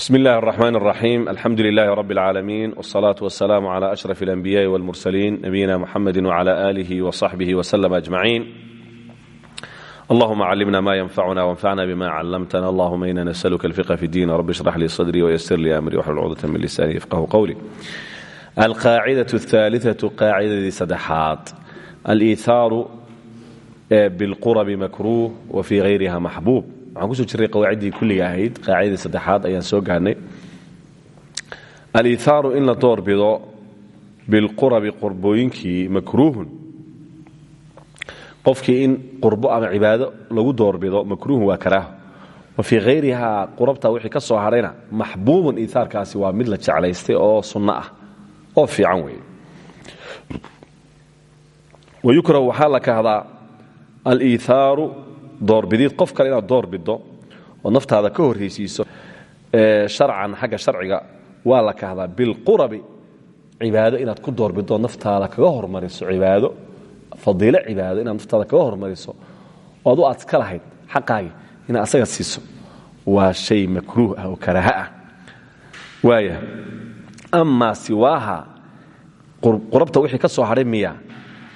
bsm اllahi الرحmn الرaxيm alxamdu لlah rb العaalamiin والصlaaة والسlاam عlى أشرف الأنbiyاءi والmurslيin nabiyina mxamedi وعlى آlih وصaxbih وsلم أجmaعin allahuma climna ma ynfacuna وانfacna bma clamtna allahuma ina nslka الفqه fi الdin rb اشhrx lii صdrي وysr lii أmri wxl cqdة min lisani yfqhu qwlي alqaacidaة الثaaliثaة qaacidadii saddexaad aliithaaru bاlqurb makruh wfي غayriha maxbuub waxaan ku soo jiray qawaaciddii kulliga ahayd. Qaacidadii saddexaad ayaan soo gaarnay. Aliithaaru in la doorbido bilqurabi qurbooyinkii makruuhun. Qofkii in qurbo ama cibaado lagu doorbido makruuhun waa karaaho wa fii hayrihaa qurabta wixii ka soo hadhayna maxbuubun iihaarkaasi waa mid la jeclaystay oo sunno ah oo fiican weeye. Wayukrahu waxaa la kahdaa aliithaaru doorbidid qof kale inaad doorbiddo oo naftaada ka horraysiiso sharcan xagga sharciga waa la kahdaa bilqurabi cibaado inaad ku doorbiddo naftaada kaga hormariso. Cibaado fadiilo cibaado inaad naftaada kaga hormariso. Oo aad iska lahayd xaqaagii inaad asaga siiso. Waa shay makruuh ah oo karaaha ah. Waaya amaa siwaaha qurabta wixii ka soo hadhay miya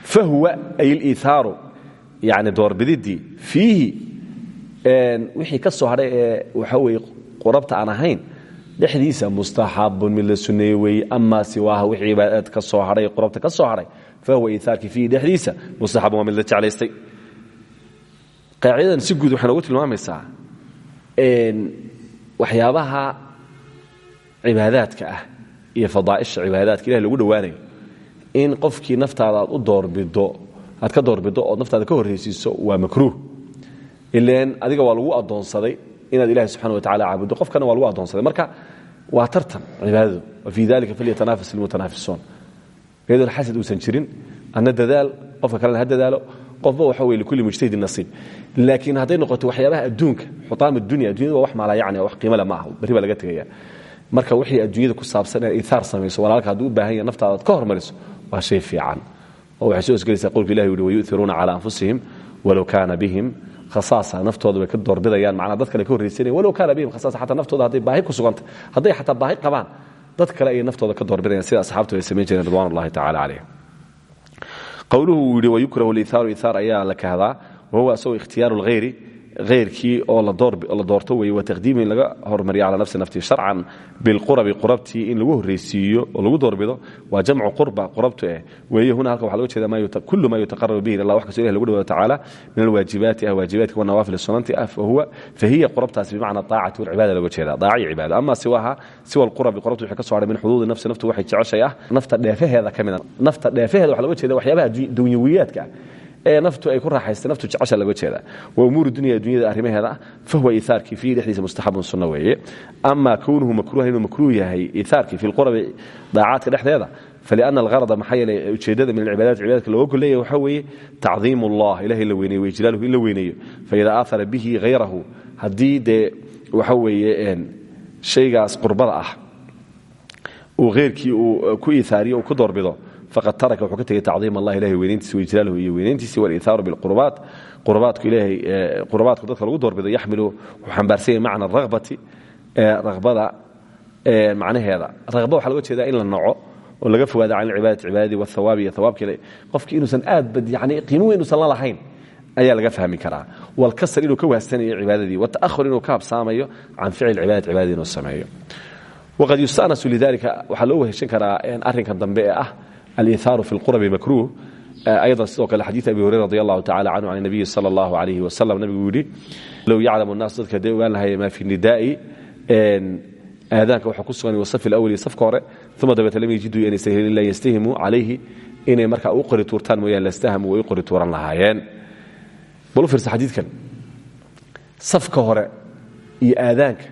fahuwa ay liithaaru yani doorbididii fiihi wixii ka soo hadhay ee waxa weye qurabta aan ahayn dhexdiisa mustaxabun mid la suneeye weeye amaa wixii cibaadaad ka soo hadhay qurabta ka soo hadhay fahuwa iihaarkii fiihi dhexdiisa mustaxabun waa mid la jeclaystay. Qaacidadan si guud waxay noogu tilmaamaysaa waxyaabaha cibaadaadka ah iyo fadaaisha cibaadaadka ilahi lagu dhowaanayo in qofkii naftaada aad u doorbido aad ka doorbido ood naftaada ka horraysiiso waa makruuh. Ilan adiga waa lagu addoonsaday inaad ilahi subxana wa tacala caabuddo qofkana waa lagu addoonsaday. Marka waa tartan cibaadadu. Wa fii dalika falyatanafas ilmutanaafisuun iyadoon xasad uusan jirin adna dadaal qofka kalena ha dadaalo qofba waxa weye likulli mujtahidin nasiib. Laakiin hadday noqoto waxyaabaha adduunka xutaam addunya addunyada waa wax maala yacni wax qiimale ma aha. Berri baa laga tegaya marka wixii adduunyada ku saabsan inaad iihaar samayso walaalka hadduu u baahan yahay naftaada aad ka hormariso waa shay fiican oo waxay soo osgelaysaa qowlka ilahi uhi wayu'iruuna cala anfusihim walow kaana bihim khasaasa. Naftooda ka doorbidayaan. Macnaa dad kale ka horraysanaya walow kaana bihim khasaasa. Xataa naftooda hadday baahi ku sugantay hadday xataa baahi qabaan dad kale ayay naftooda ka doorbidayaan. Sida asxaabtu ay samayn jireen ridwan ullahi tacala calayhim qowluhu uu yidhi wayukrahu liithaaru iithaar ayaa la kahdaa wahuwa asagoo ikhtiyaaru lghayri hayrkii oo la doorto weeye. Wa taqdiimi in laga hormariyo cala nafsi naftii sharcan bilqurabi qurabtii in lagu horraysiiyo oo lagu doorbido waa jamcu qurba qurabtu eh weeye huna halka waxa loga jeeda kullu ma yutaqarabu bihi ilallah. Wax kastoo ilahi lagu dhawado tacaala min alwaajibaati ah waajibaadka wanawaafil sunanti ah fahuwa fahiya qurabtaasi bimacna aacati walcibaada loga jeeda daaca iyo cibaada. Ama siwaha siwa alqurabi qurabtu waxay ka soo hadhay min xuduudi nafsi naftu waxay jeceshay ah nafta dheefaheeda ka mida. Nafta dheefaheeda waxa loga jeeda waxyaabaha dunyawiyaadka ah ee naftu ay ku raaxaystay naftu jecesha laga jeeda. Waa umuuru dunya dunyada arrimaheeda ah fahuwa iihaarkii fiihi dhexdiisa sunno weeye. Ama kownuhu makruuhan makruuh yahay iihaarkii fi lqurabi daacaadka dhexdeeda faliana algarada maxaa yeelay ujeeddada min alcibaadaat cibaadadka looga gol leeyahy waxaa weeye tacdiimu allah ilahay la weyneeyo waijlaaluhu in la weyneeyo. Faida aahara bihi hayrahu haddii waxa weeye shaygaas qurbada ah uu heyrkii uu ku iihaariyo uu ku doorbido faqad taraka wuxuu ka tegey tacdiim allah ilahay weynayntiisa waijlaaluhu iyo weynayntiisi waliithaaru bilqurubaat qurubaadku ilahay qurubaadku dadka lagu doorbido yaxmilu wuxuu xambaarsan macna ragbati ragbada macnaheeda. Ragba waxaa loga jeedaa in la naco oo laga fogaado can alcibaadati cibaadadii wathawaabi iyo thawaabkii qofki inuusan aad yani qiimo weyn uusan la lahayn ayaa laga fahmi karaa. Walkasr inuu ka wahsanayo cibaadadii wata'ahur inuu ka habsaamayo can ficli cibaadati cibaadadii inuu sameeyo. Waqad yustanasu lidalika waxaa loo weheshan karaa arrinkan dambe ah aliithaaru fi lqurabi makruuh ayضا sidoo kale xadiiث abi hurayra radi allahu tacala canhu can الnabiyi salى اllahu alayh wasalam nabigu yidhi low yaclamu الnaas dadka hadday ogaan lahaya ma fi nidaa'i aadaanka waxa ku sugan wasafi اlawli safka hore uma dabeete lam yajiduu inaysan helin ila yastahimuu calayhi inay markaa u qori tuurtaan mooyaan lastahamu way u qori tuuran lahaayeen bal u fiirsa xadiidkan safka hore iyo aadaanka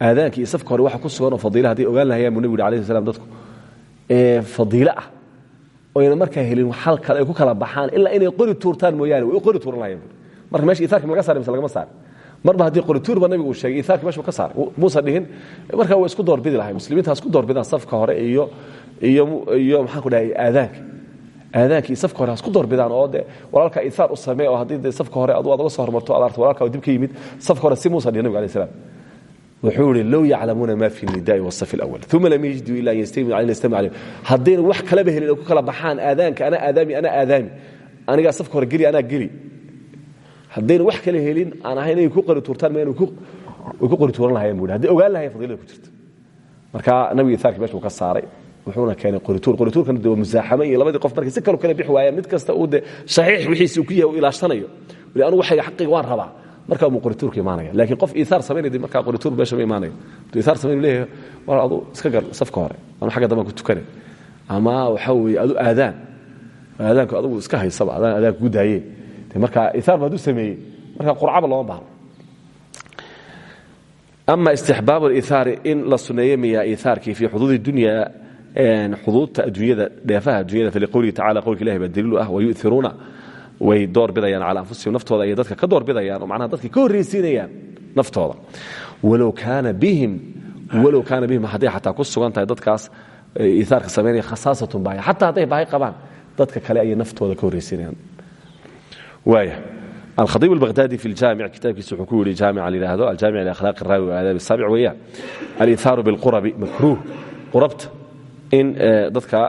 aadaanka iyo safka hore waxa ku sugan oo fadiila hadday ogaan lahayaan buu nebigu yidhi alayh slam dadku fadiilo ah oyna markaa helin xal kale ay ku kala baxaan ilaa inay qori tuurtaan mooyaane. Way qori tuuran lahayeen marka meesha iihaarka ma laga saray mise lagama saari marba haddii qori tuur ba nabigu sheegay iihaarka meesha ka saar. Muusa dhihin marka way isku doorbidi lahay muslimiinta isku doorbidaan safka hore iyo iyo iyo maxaan ku dhahay aadaanka. Aadaanka safka hore isku doorbidaan oo de walaalka iihaar u samee oo haddii safka hore aad uga soo hormarto ad arto walaalka dib yimid safka hore si muusa dhihin nabigu alayh salam wuxuu i low yaclamuuna ma fi nidai wasafi اlأwl uma lam yajiduu ila an yastamicu l haddayna wax kalaba helin oo ku kala baxaan aadaanka ana aadaami ana aadaami anigaa safka hore geli anaa geli haddayna wax kala helin aan ahayn inay ku qori tuurtaan ma way ku qori tuuran lahayeen bu haday ogaan lahayen fadilada ku jirta marka nabigi itaarki meshu ka saaray wuxuuna keenay qorituur qorituurkana de waa musaaxamo iyo labadii qof markay si kalu kala bixi waayeen mid kasta uu de saxiix wixiisi uu ku yahay uu ilaashanayo anugu xaqiga waan rabaa markaa qorituurka imaanaya. Laakiin qof iiaar samaynay markaa qorituur meesha ma imaanayo. Aduu iiaar samayn leeyahay war adu iska gar safka hore. Anu xagga dambe ku tukane ama waxa weeye adu aadaan. Aadaanku adugu iska haysaba adaan aadaanku ku daayeen de markaa iiaarba hadduu sameeyey. Markaa qurcaba looma baahno ama istixbaab aliiaari in la suneeye miyaa iiaarkii fii xuduudi dunya xuduudta adduunyada dheefaha adduunyada faliqowlihi tacala qowlka ilahi baa daliilu ah wayuiruuna way door bidayaan calaa anfusihim naftooda ayay dadka ka door bidayaan oo macnaha dadka ka horraysiinayaan naftooda. Walow kaana bihim walow kaana bihim hadday xataa ku sugan tahay dadkaas iiaarka samaynaya khasaasatun baaya. Xataa hadday baahi qabaan dadka kale ayay naftooda ka horraysiinayaan. Waaya alkhaiib albaqhdaadi fi ljaamic kitaabkiisa wuxuu ku yidhi jaamica layidhaahdo aljaamic liakhlaaqi raawi wa aadaabi saabic weeyaan aliithaaru bilqurabi makruuh. Qurabta in dadka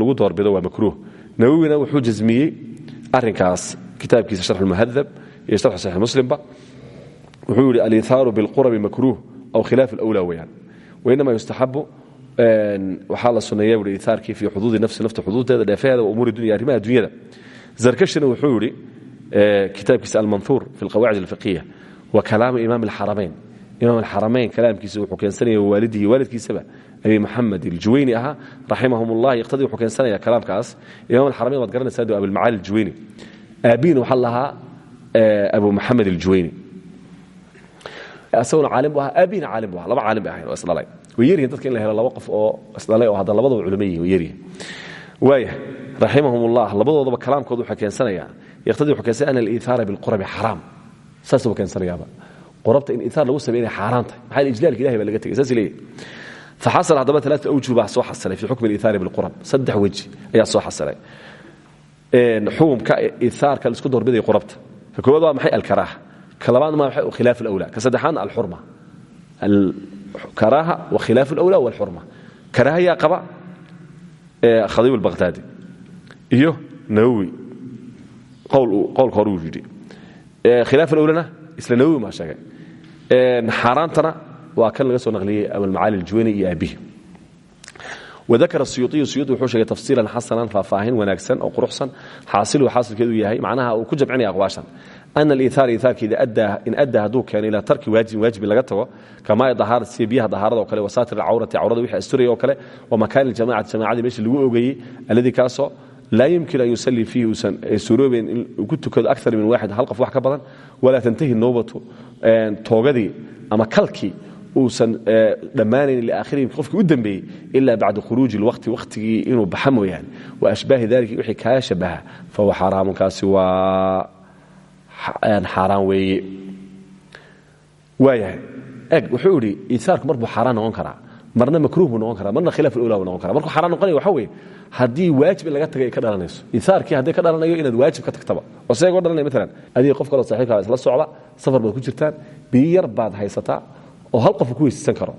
lagu doorbido waa makruuh. Nawowina wuxuu jasmiyey arinkaas kitaabkiisa sharx lmuhadab iyo sharx saxiix muslimba wuxuu yidhi aliithaaru bilqurabi makruuh aw khilaaf alawlaa weyaan wainama yustaxabu waxaa la suneeya buhi iithaarkii fii xuduudi nafsi nafta xuduudteeda dheefeheeda wa umuuri dunya arrimaha adduunyada. Zarkashina wuxuu yidhi kitaabkiisa almanhuur fi alqawaacid alfiqiya wa kalaamu imaam alxaramayn. Imaam alxaramayn kalaamkiisa wuxuu keensanaya waalidihi waalidkiisaba abi maxamed iljuwayni ahaa raximahum ullah yaqtadii wuxuu keensanaya kalaamkaas. Imam alxaramayn waad garanaysaa do abilmacaali iljuwayni aabiina waxaa lahaa abu maxamed iljuwayni isaguna caalim bu ahaa aabiina caalim bu aha laba caalim bay ahayn oo isdhalay way yaryihin dadka in la helo laba qof oo isdhalay oo hadda labadaba culimo yihiin way yaryihin waaya raximahum ullah labadoodaba kalaamkooda waxay keensanayaan yaqtadii wuxuu keensanaya ana aliithaara bilqurabi xaraam. Saasuu keensanayaaba qorabta in iiaar lagu sameey inay xaaraan tahay. Maxaa ijlaalka ilahay baa laga tegay? Saas leeyahy faxasal haddaba alaata awjuh baa soo xasilay fii xukmi aliithaari bilqurab saddex weji ayaa soo xasilay xukumka iiaarka la isku doorbidaya qurabta ka koowaad waa maxay alkaraaha ka labaad ma maxay khilaaf alawla ka saddexaadna alxurma alkaraaha wa khilaaf alawla walxurma karaaha yaa qaba khadiib albaqhdaadi iyo nawowi qowlka hore uu yidhi khilaaf alawlana isla nawowi maa sheegay xaaraantana waa kan laga soo naqliyey abalmacaali aljuwani iyo aabihi wadakara siyuuiyu siyuudi wuxuu sheegay tafsiilan xasanan faahfaahin wanaagsan oo quruxsan. Xaasiluhu xaasilkeedu yahay macnaha uu ku jamcinaya aqwaashan. Ana aliithaar iithaarka in addaa hadduu keeno ilaa tarki waajibin waajibi laga tago. Kamaa dahaara sida biyaha dahaarada oo kale wasaatir alcawrati cawrada wixii asturaya oo kale wa makaani aljamacati jamacadii meeshii lagu ogeeyey alladii kaasoo laa yumkin an yusalii fiihi uusan suuroobayn in ku tukado akar min waaxid hal qof wax ka badan. Walaa tantahi nowbatu toogadii ama kalkii uusan dhammaanayn liaakhirihi qofkii u dambeeyey ila bacda khuruuji lwaqti wakhtigii inuu baxa mooyaane. Wa ashbaahi dalika wixii kaa shabaha fahuwa xaaraamunkaasi waa xaaraan weeye. Waayahay eg wuxuu idhi iisaarku mar buu xaaraan noqon karaa marna makruuh buu noqon karaa marna khilaaf ulawla buu noqon kara markuu xaaraan noqonaya waxa weeye haddii waajib in laga tagay ay ka dhalanayso iisaarkii hadday ka dhalanayo inaad waajib ka tagtaba oo seegoo dhalanaya maalan adiga qof kaloo saxiibkaa isla socda safar baad ku jirtaan biyo yar baad haysataa oo hal qofu ku weysaysan karo.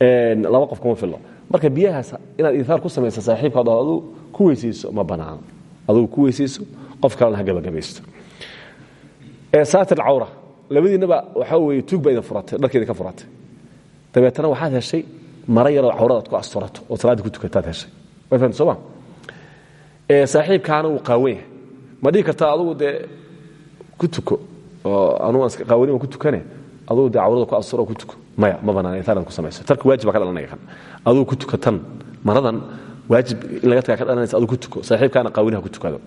Laba qof kuma fillo. Marka biyahaas inaad iiaar ku samaysa saaxiibkaad ku weysayso ma banaano adugu ku weysayso qof kalena ha gabagabaysto saatir cawra labadiinaba waxaa weye tuug furatay dharkeeda ka furatay dabeetana waxaad heshay mara yaroo cawradaad ku asturato oo salaadda ku tukataad heshay. Way fahamta sooma saaxiibkaana wuu qaawan yahay. Kartaa adugu dee ku tuko oo anugu aan qaawani waan ku tukane adugu dee cawrada ku asturo ku tuko. Maya ma banaana intaanaad ku samayso. Tarki waajib baa ka dhalanaya kan. Adugu ku tuko tan maradan waajib in laga tagaa ka dhalanaysa adugu ku tuko. Saaxiibkaana qaawaniha ku tukado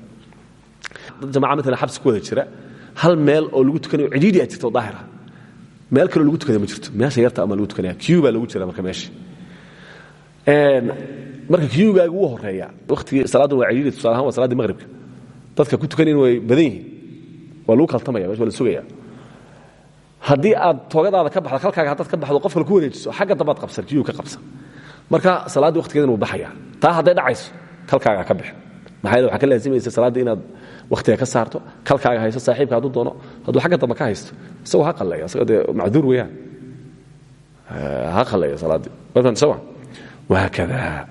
dad jamaca matalan xabsi ku wada jira hal meel oo lagu tukanayo cidhiidhi aad jirto oo daahir ah meel kaloo lagu tukada ma jirto. Meesha yarta ama lagu tukanaya. Baa lagu jira marka meesha marka qgaagu wuu horreeya wakhtigii salaaddan waa cidhiidhi tusaale waa salaadii maqribka. Dadka ku tukanayin way badan yihiin. Waa lagu kaltamaya waa la sugaya haddii aad toogadaada ka baxdo kalkaaga haddaad ka baxdo qof kale ku wareejiso xagga dambaad qabsan kiyuu ka qabsan. Marka salaaddii waqtigeedana wuu baxaya taa hadday dhacayso kalkaaga ka bixin maxaa yeele waxaa ka laazimaysa inaad wakhtiga ka saarto kalkaaga hayso saaxiibka hadduu doono hadduu xagga dambe ka haysto isagoo ha qalleeya isagoo dee weeyaan. Ha khaleeyo salaaddii soma wahaakada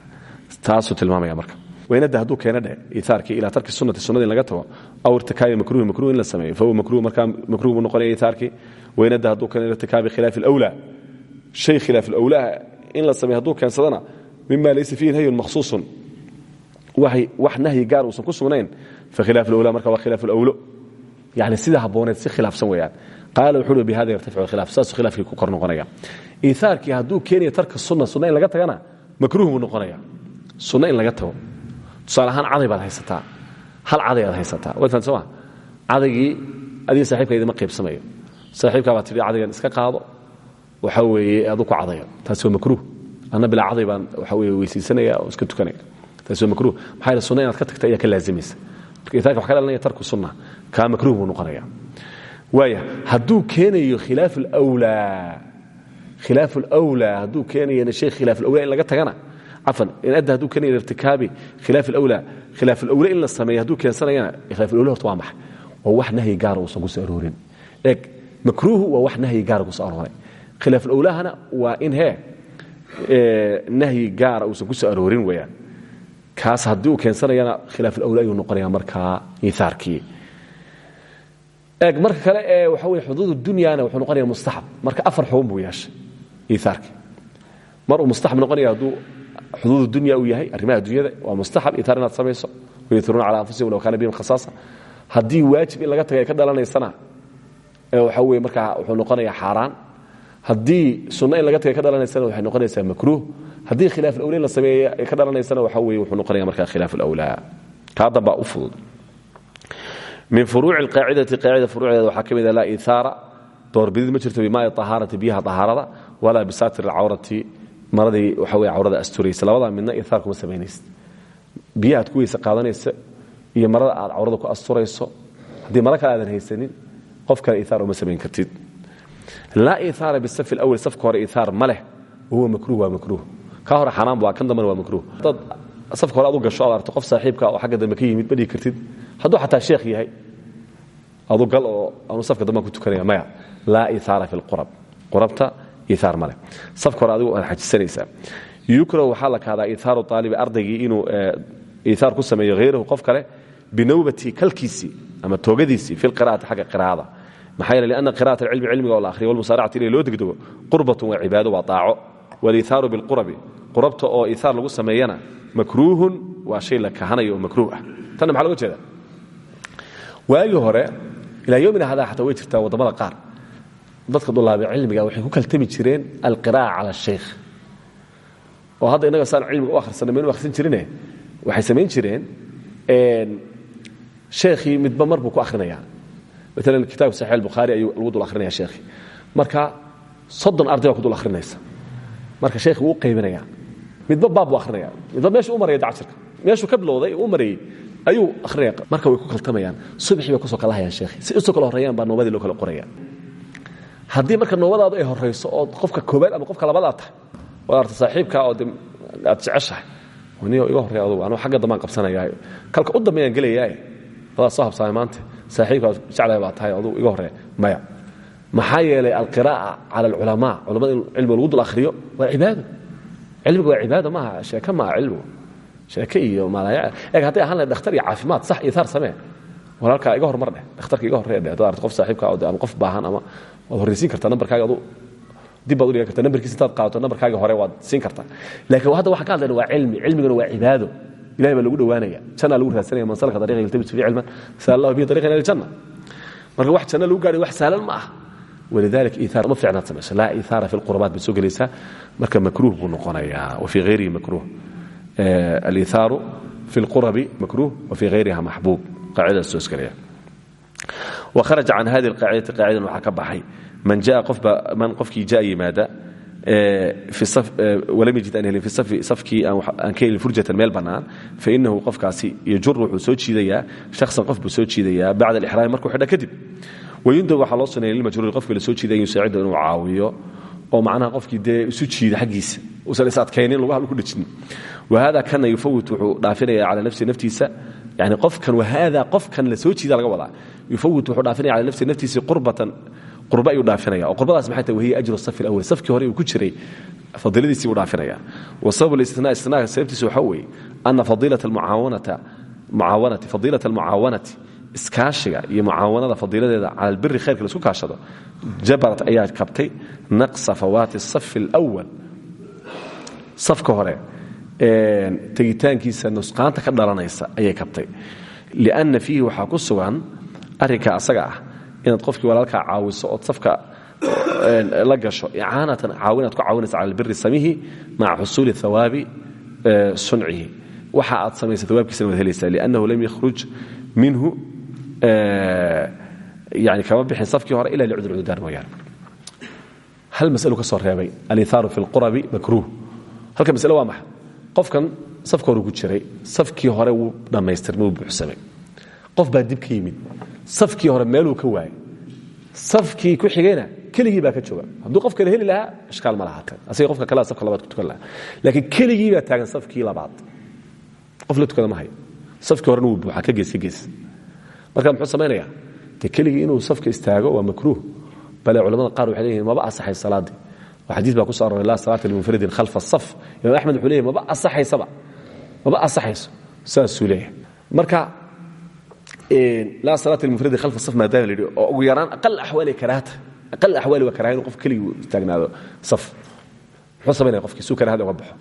taasuu tilmaamaya marka waynada hadduu keena dheh iiaarkii ilaa tarki sunati sunadii in laga tago aw irtikaabi makruhi makruh in la sameeyo fahuwa makruh markaa makruh buu noqonaya iiaarkii waynada hadduu keena irtikaabi khilaafi alawlaa shay khilaaf alawlaa in la sameeyo hadduu keensadana mima laysa fiihi nahyun makhsuusun wax nahyi gaar uusan ku sugnayn fakhilaaf alawlaa marka waa khilaaf alawlo. Yani sida habbooneed si khilaafsan weeyaan. Qaala wuxuu uhi bihada yartaficu khilaaf saasuu khilaafkii ku kor noqonaya iiaarkii hadduu keenayo sunna sunna laga tagana makruh buu noqonaya sunna laga tago tusaale ahaan caday baad haysataa. Hal caday aad haysataa. Watan soma cadaygii adiga saaxiibka idima qaybsamayo saaxiibkaa baa tidhi cadaygan iska qaado. Waxa weeye adu ku cadayo. Taasi waa makruh anna bilaa caday baan waxa weye weysiisanaya oo iska tukanaya. Taasi waa makruh maxaa yeele sunna inaad ka tagta ayaa ka laazimaysa iiaarka waxa ka dhalanaya tarku sunna. Kaa makruh buu noqonaya waaya hadduu keenayo khilaaf alwlaa khilaaf alwlaa hadduu keenayana shay khilaaf alawlaa in laga tagana cafan inadda hadduu keenayo irtikaabi khilaaf alawlaa khilaaf alawla in la sameeyo hadduu keensanayana khilaaf alawla horta waa maxay? Waa wax nahyi gaara uusan ku soo aroorin. Eeg makruuhu waa wax nahyi gaara ku soo arooray khilaaf alawlaahana waa in hee nahyi gaara uusan ku soo aroorin weeyaan. Kaas haddii uu keensanayana khilaaf alawla ayuu noqonaya markaa iiaarkii eeg marka kale ee waxa weye xuduud dunyana wuxuu noqonaya mustaxab marka afar xugun buu yeeshay iiaarki mar uu mustaxab noqonaya hadduu xuduud dunya uu yahay arrimaha dunyada waa mustaxab iiaar inaad samayso. Wayuiruuna cala anfusihim low kaana bihim khasaasa. Haddii waajib in laga taga ay ka dhalanaysana waxa weye markaa wuxuu noqonaya xaaraan. Haddii sunno in laga taga ka dhalanaysana waxay noqonaysaa makruuh. Haddii khilaaf alawla in la sameeya ay ka dhalanaysana waxa weye wuxuu noqonaya markaa khilaaf alawlaa. Kaa dambaa u fudud. Min furuuci alqaacidati qaacida furuucdeeda waxaa ka mid a laa iiaara doorbidid ma jirto bimaai ahaarati biyaha ahaarada walaa bisaatir alcawrati maradii waxa wey cawrada asturaysa labadaa midna iiaar kuma samaynaysid biyaha aad ku weyse qaadanaysa iyo marada aad cawrada ku asturayso haddii mara kale aadan haysanin qof kale iiaar uma samayn kartid. Laa iiaara bisafi alawal safka hore iiaar ma leh. Wahuwa makruh waa makruh ka hore xanaan bu kan dambena waa makruh dad safka hore adu gasho aad arto qof saaxiibka oo xagga dambe ka yimid ma kartid. Hadduu xataa sheekh yahay adu gal oo anu safka dambaan ku tukanaya maya. Laa iiaara fi lqurab qurabta iiaar male safka hore adigu aad xajisanaysaa yukrahu waxaa la kahdaa iithaaru aalibi ardaygii inuu iiaar ku sameeyo hayrahu qof kale binawbati kalkiisii ama toogadiisii fi lqira'ati xagga qira'ada maxaa yeele lianna qira'at alcilmi cilmiga oo la akhriyo walmusaaracati ilay loo degdego qurbatun waa cibaado waa daaco waliithaaru bilqurabi qurabta oo iiaar lagu sameeyana makruuhun waa shay la kahanayo oo ah. Tanna maxaa loga jeeda waagii hore ilaa yomina hadaa xataa way jirtaa waddamada qaar dadka dulaabe cilmiga waxay ku kaltami jireen alqira'a cala ashaykh oo hadda innaga saan cilmiga u akhrisanay maynu akhrisan jirine waxay samayn jireen sheekhii midba mar ku akhrinayaa maalan kitaabka saxiix albukhaari ayuu lagu dul akhrinaya sheekhii marka soddon arday ku dul akhrinaysa. Marka sheekhii wuu qaybinayaa midba baab buu akhrinaya. Midba meeshuu u maraya dacjirka meeshuu ka bilowday u marayey marka way ku kaltamayaan. Subaxii bay ku soo kala hayaan sheekhi si u soo kala horreeyaan baa noobadii loo kala qoraya haddii marka noobadaadu ay horrayso oo qofka koobaad ama qofka labaad aad tahay waad arta oo aad jeceshahay. Niyo iga horreeya adugu anuu xagga qabsanayaa. Kalka u dambeeyaan gelayaaye adaa soo habsaamay maanta. Saaxiibkaa jeclahay baa tahay adugu iga horreeya. Maya. Maxaa yeelay alqiraa'a cala alculamaa culamada in lagu dul akhriyo waa cibaado. Cilmiga waa cibaado maaha sheeke maaha cilmigu. Sheeke iyo eeg hadday ahaan lahay dhakhtar iyo caafimaad sax iiaar samee. Walaalkaa iga hormar dheh. Dhakhtarka iga horreeya dheh. Arto qof saaxiibka oo ama qof baahan ama waad horraysiin kartaa nambarkaaga adu dib baad u dhigan kartaa nambarkiisa intaad qaadato nambarkaaga hore waad siin kartaa. Laakiin hadda waxaan ka hadlayna waa cilmi. Cilmiguna waa cibaado. Ilahay baa lagu dhowaanaya. Jannaa lagu raadsanaya man salaka dariiqa yaltabis fihi cilman. Sala allahu bihi dariiqan ila aljanna marka wax janno lagu gaadhay wax sahlan ma ah. Walidalika iiaar ma fiicnaad samayso laa iiaara fi lqurbaat bay soo gelaysaa marka makruuh buu noqonayaa. Wa fii hayrihi makruuh. Aliithaaru fi lqurabi makruuh. Wa fii hayriha maxbuub qaacidadaas soo isgelaya waharaja can hadi alqaacidati qaacidan waxaa ka baxay. Man qofkii jaa yimaada walam yajid aan helin fi safi safkii aan ka helin furjatan meel bannaan fainahu qofkaasi yajur wuxuu soo jiidayaa shaksan qof buu soo jiidayaa bacda alixraami markuu xidha kadib. Wayundab waxaa loo suneeya lilmajruuri qofkii la soo jiiday an yusaacida inuu caawiyo oo macnaha qofkii dee isu jiida xaggiisa usan is adkaynin lugaha lagu dhejinin wahada kana yufawit wuxuu dhaafinaya cala nafsihi naftiisa yani qofkan wahada qofkan la soo jiida laga wadaa yufawit wuxuu dhaafinaya cala nafsihi naftiisa qurbatan qurba ayuu dhaafinaya oo qurbadaas maxay tahay wahiya ajru safi alawal safkii hore uu ku jiray fadiiladiisii buu dhaafinaya wa sabab listinaa istinaaga sababtiisa waxaa weeye ana fadiilata almucaawanata mucaawanati fadiilata almucaawanati iskaashiga iyo mucaawanada fadiiladeeda cala albiri khayrka la isku kaashado jabarat ayaa kabtay naqsa fawaati safi alawal safka hore tegitaankiisa nusqaanta ka dhalanaysa ayay kabtay. Lianna fiihi waxaa ku sugan arrinka asaga ah inaad qofkii walaalkaa caawiso ood safka la gasho. Icaanatan caawinaad ku caawinaysa cala albiri samihi maca xusuuli hawaabi suncihi. Waxa aad samaysa awaabkiisana waad helaysaa liannahu lam yakhruj minhu yani kama bixin safkii hore ila licudur cudurdaar mooyaane. Hal maslu ka soo fi lqurabi makruuh. Halka masle waa maxa qofkan safka hore ku jiray safkii hore wuu dhammaystirmay wuu buuxsamay. Qof baa dib ka yimid safkii hore meeluu ka waayay safkii ku xigayna keligii baa ka jooga. Hadduu qof kale heli lahaa ishkaal ma lahaatee asiga qofka kalea safka labaad ku tukan lahaa. Laakiin keligii baa taagan safkii labaad. Qof la tukada ma hayo. Safkii horena wuu buuxaa ka gees gees marka muxuu samaynayaa? Dee keligii inuu safka istaago waa makruuh. Bale culamada qaar waxay leeyihiin maba asaxay salaadii. oo xadiis baa ku so aroray laa salaata limunfaridin khalfa asaf imaam axmed wuxuu leeyahy maba asaxaysaba? Maba asaxayso? Saasuu leeyahay. Marka laa salaata limunfaridin khalfa asaf maadaama la yidhi oo ugu yaraan aqal axwaali karaahata. Aqal axwaali waa karaha inu qof keligii uu istaagnaado saf. Muxuu samaynaya qofkii suu karahada uga baxo.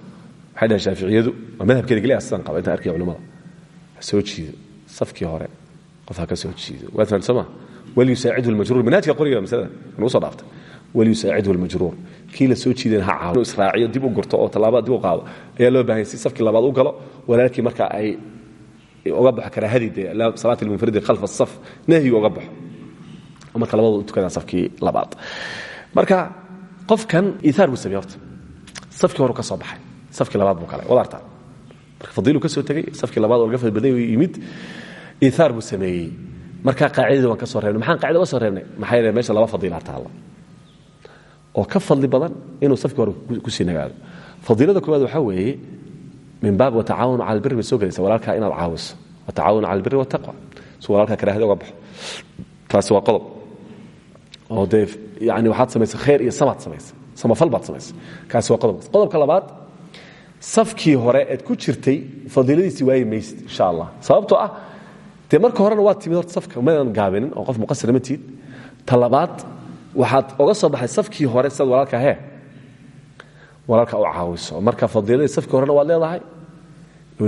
Waxay dhahen shaaficiyadu waa madhabkeeda keliya sidan qaba intaan arkaya culamada ha soo jiido. Safkii hore qof ha ka soo jiido. Waad fahamta soo ma? Walyusaacidhu lmajruur manhajka qoriga masalada. Nugu soo dhaaftay. Walyusaacidhu lmajruur kii soo jiidana ha israaciyo dib u gurto oo tallaabada dib u qaado ayaa loo baahanya si safkii labaad u galo. Walaalkii marka ay uga baxo karaahadii dee salaat lmunfaridi khalfa asaf nahyiga uga baxo marka labadu u tukadaan safkii labaad. Marka qofkan iiaar buu samey safkii horu ka soo baxay. Safkii labaad buu galay. Wadaarta marka fadiilu ka soo tegey safkii labaad oo laga fadl badan yimid iiaar buu sameeyey. Markaa qaacidadii waan ka soo reebnay. Maxaan qacida uga soo reebnay? Maxaa yeele meesha laba fadiila taalla oo ka fadli badan inuu safkii hore ku sii nagaado. Fadiilada koowaad waxaa weeye min baab watacaawanu cala albiri bay soo gelaysa inaad caawiso. Watacaawanu cala albiri wataqwa si walaalkaa karaahada uga baxo. Taasi waa qodob. Oo dee yani waxaad samaysay khayr iyo samaad samaysay samafal baad samaysay kaasi waa qodobkaas qodobka labaad safkii hore eed ku jirtay fadiiladiisii waayi maysid insha allah sababtoo ah dee marka horena waad timid safka madan gaabinin oo qof muqasira ma tiid. Ta labaad waxaad oga soo baxay safkii hore sidaad walaalka hee walaalka u caawiso. Marka fadiiladii safkii horena waad leedahay oo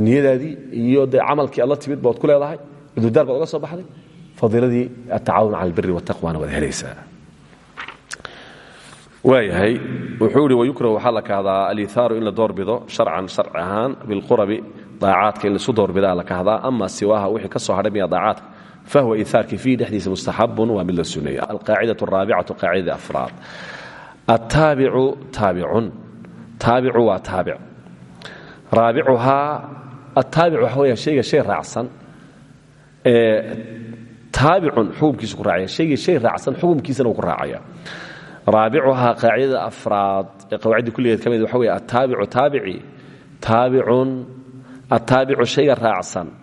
iyo dee camalkii aad la timid baad ku leedahay cudurdaar baad oga soo baxday. Fadiiladii atacaawun cala albiri wataqwana waad helaysaa. Waayahay wuxuu ihi wayukrahu waxaa la kahdaa aliithaaru in la doorbido sharcan sharci ahaan bilqurabi daacaadka in laisu doorbidaa la kahdaa ama siwaaha wixii ka soo hadhay miya fahwa iihaarkii fiihi dhexdiisa mustaxabun waa mid la suneeya alqaacidatu araabicatu qaacidada afraad attaabicu taabicun taabicu waa taabic raabicuhaa attaabic waxa weya shayga shay raacsan taabicun xukumkiisu ku raacaya shaygii shay raacsan xukumkiisana uu ku raacaya raabicuhaa qaacidada afraad ee qawaacidda kulligeed ka mid waxa wey attaabicu taabici taabicun attaabicu shayga raacsan